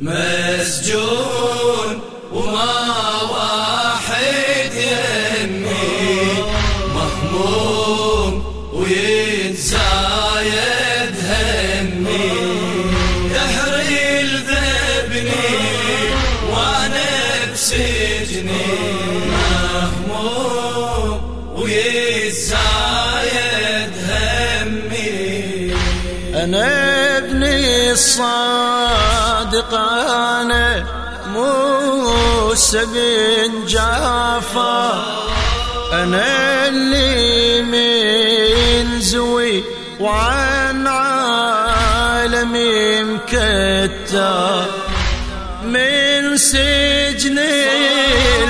مسجون وما واحد يمي. مهموم ويتزايد همي. دهري الذبني وأنا بسجني. مهموم ويتزايد أنا ابني الصادق أنا موسى بن جعفر. أنا اللي من زوي وعن عالمي مكتر من سجن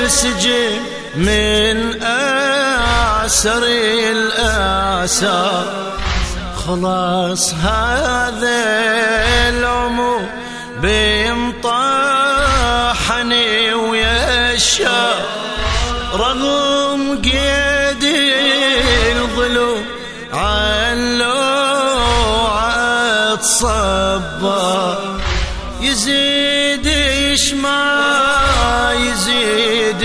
السجن من أعسر الأعسار خلاص هذا العمر بيمطحني ويا الشر. رغم قيد الظلوم عن لوعة صبر يزيد ما يزيد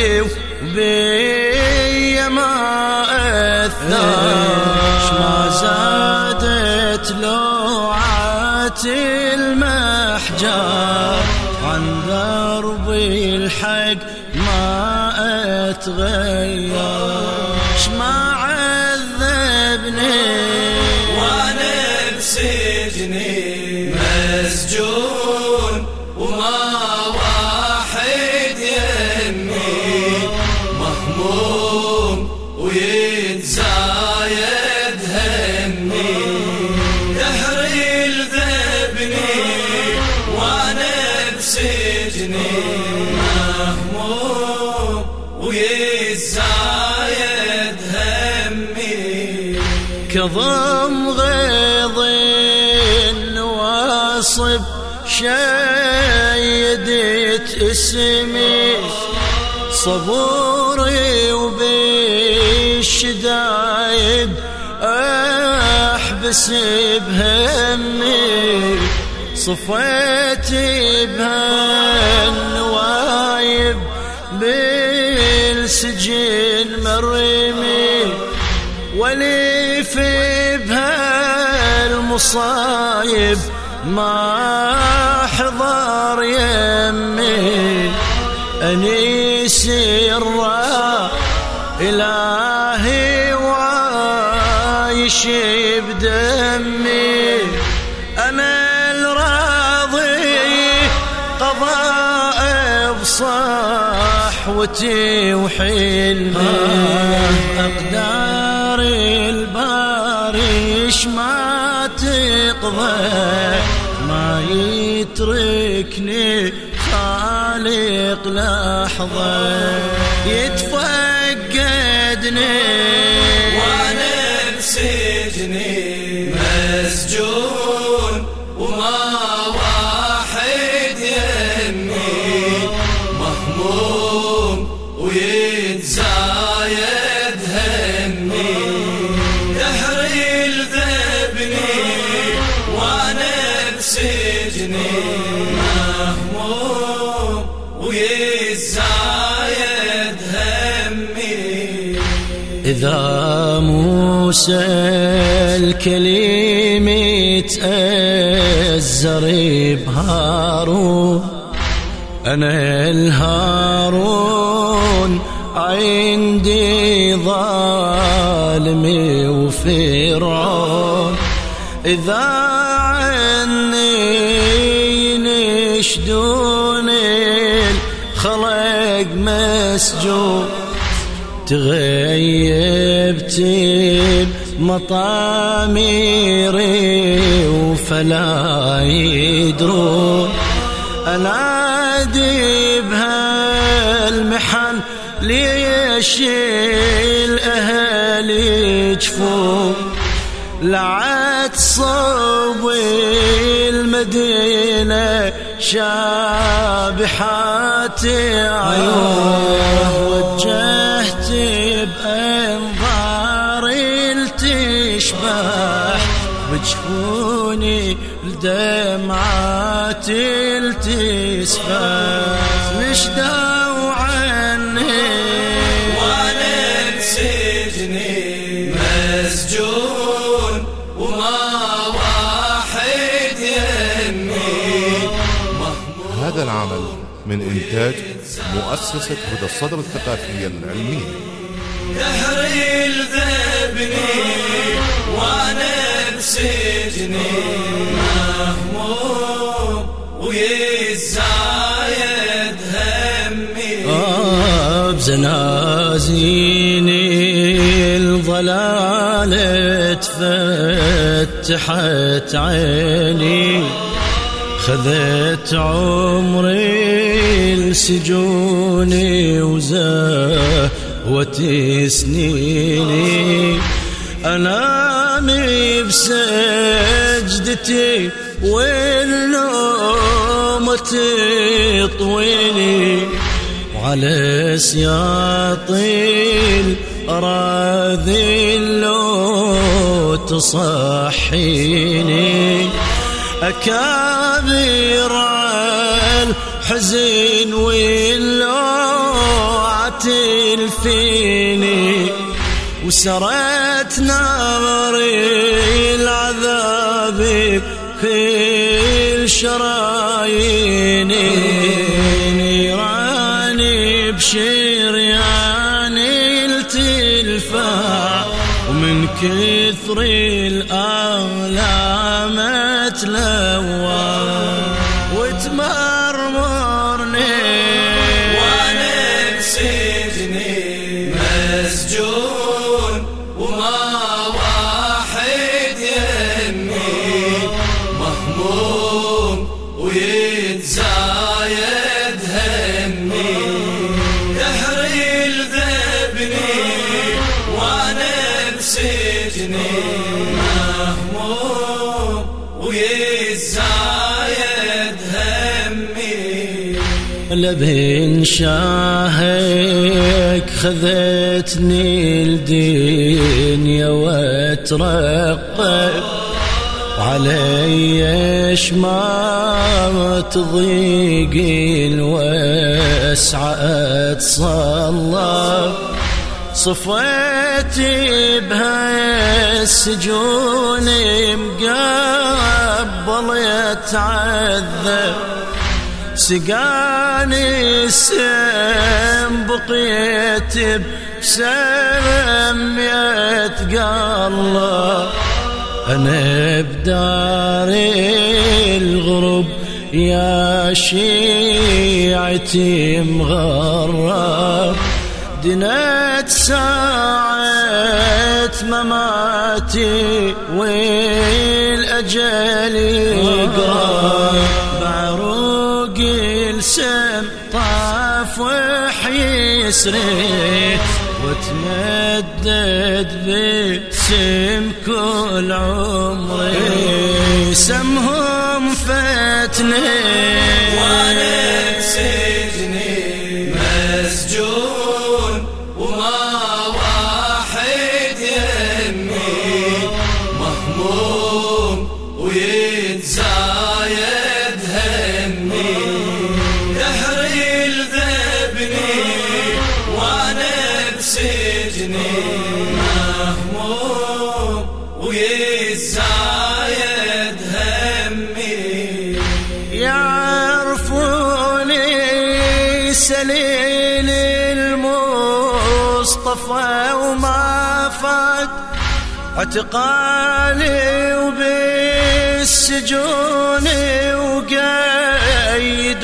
بي ما أثر. ما زادت أتغير ما عذبني؟ وأنا بسجني مسجون وما واحد يمي مهموم ويتزايد همي. دهري الذبني وأنا بسجني. مهموم ويتزايد همي كظم غيظ واصب شيدت اسمي صبوري وبالشدايد احبس بهمي صفيت بهالنوايب بهالمصايب ما حضر يمي. أنيسي الرا إلهي وعايش بدمي. أنا الراضي قضاء بصحوتي وحلمي. أقدار تقضى ما يتركني خالق لحظة. يتفقدني. وأنا بسجني مسجون. بسجني مهموم ويتزايد همي إذا موسى الكليم تأزر بهارون أنا الهارون عندي ظالمي وفرعون إذا نشدون الخلق مسجون؟ تغيبت بمطاميري وفلا يدرون. أنادي بهالمحن ليش الأهل يجفون؟ لعت صوبي المدينة شابحات عيون. وجهت بأنظاري التشبح بجفوني لدى دمعات العمل من إنتاج مؤسسة هدى الصدر الثقافية العلمية دهري الذبني وأنا بسجني مهموم ويزايد همي آه، بزنازيني الظلال فتحت عيني. خذت عمري لسجوني وزهوت سنيني. أنامي بسجدتي والنوم تطويني وعلى سياطي الأراضي لو تصحيني أكابر الحزن واللوعة تلفيني وسرت نار العذاب في شراييني نيراني بشرياني التلفاع ومن كثر الآلام بسجني مهموم ويتزايد همي لبن شاهك خذتني الدنيا وترقب وعلي ما تضيق الوسعة اتصلى صفيت بها السجون مقبل يتعذب سقاني السم بقيت بسم يتقلب. أنا بدار الغرب يا شيعتي مغرب. دنت ساعة مماتي والأجل يقرب بعروق السم طاف وحي يسري. وتمدد باسم كل عمري. سمهم فتني بسجني مهموم ويتزايد همي يعرفوني سليل المصطفى وما فات اعتقالي وبالسجون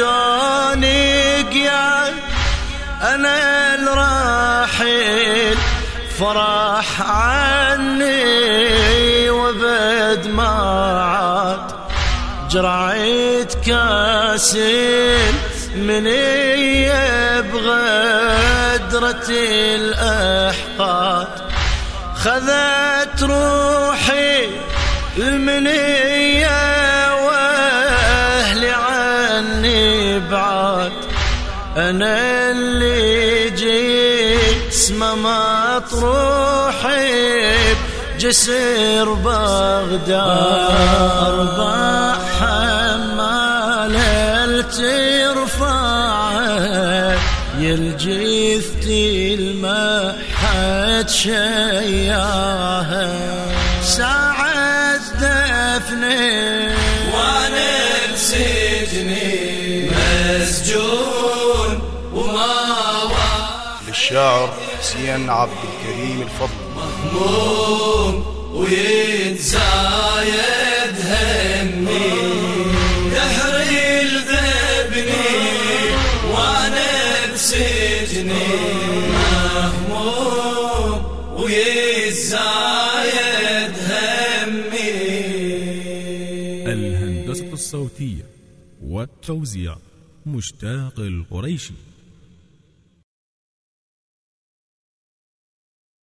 وقيدوني قياد أنا فرح عني وبد ما عاد جرعت كاسل من بغدرة الأحقاد. خذت روحي المنية وأهلي عني بعاد أنا اللي جسمه مطروحي بجسر بغداد أربع ترفعه. يلجثتي المحد شياها ساعة دفني وأنا بسجني مسجون. للشاعر حسين عبد الكريم الفضل. مهموم ويتزايد همي. دهري الذبني وأنا بسجني. مهموم ويتزايد همي. الهندسة الصوتية والتوزيع مشتاق القريشي.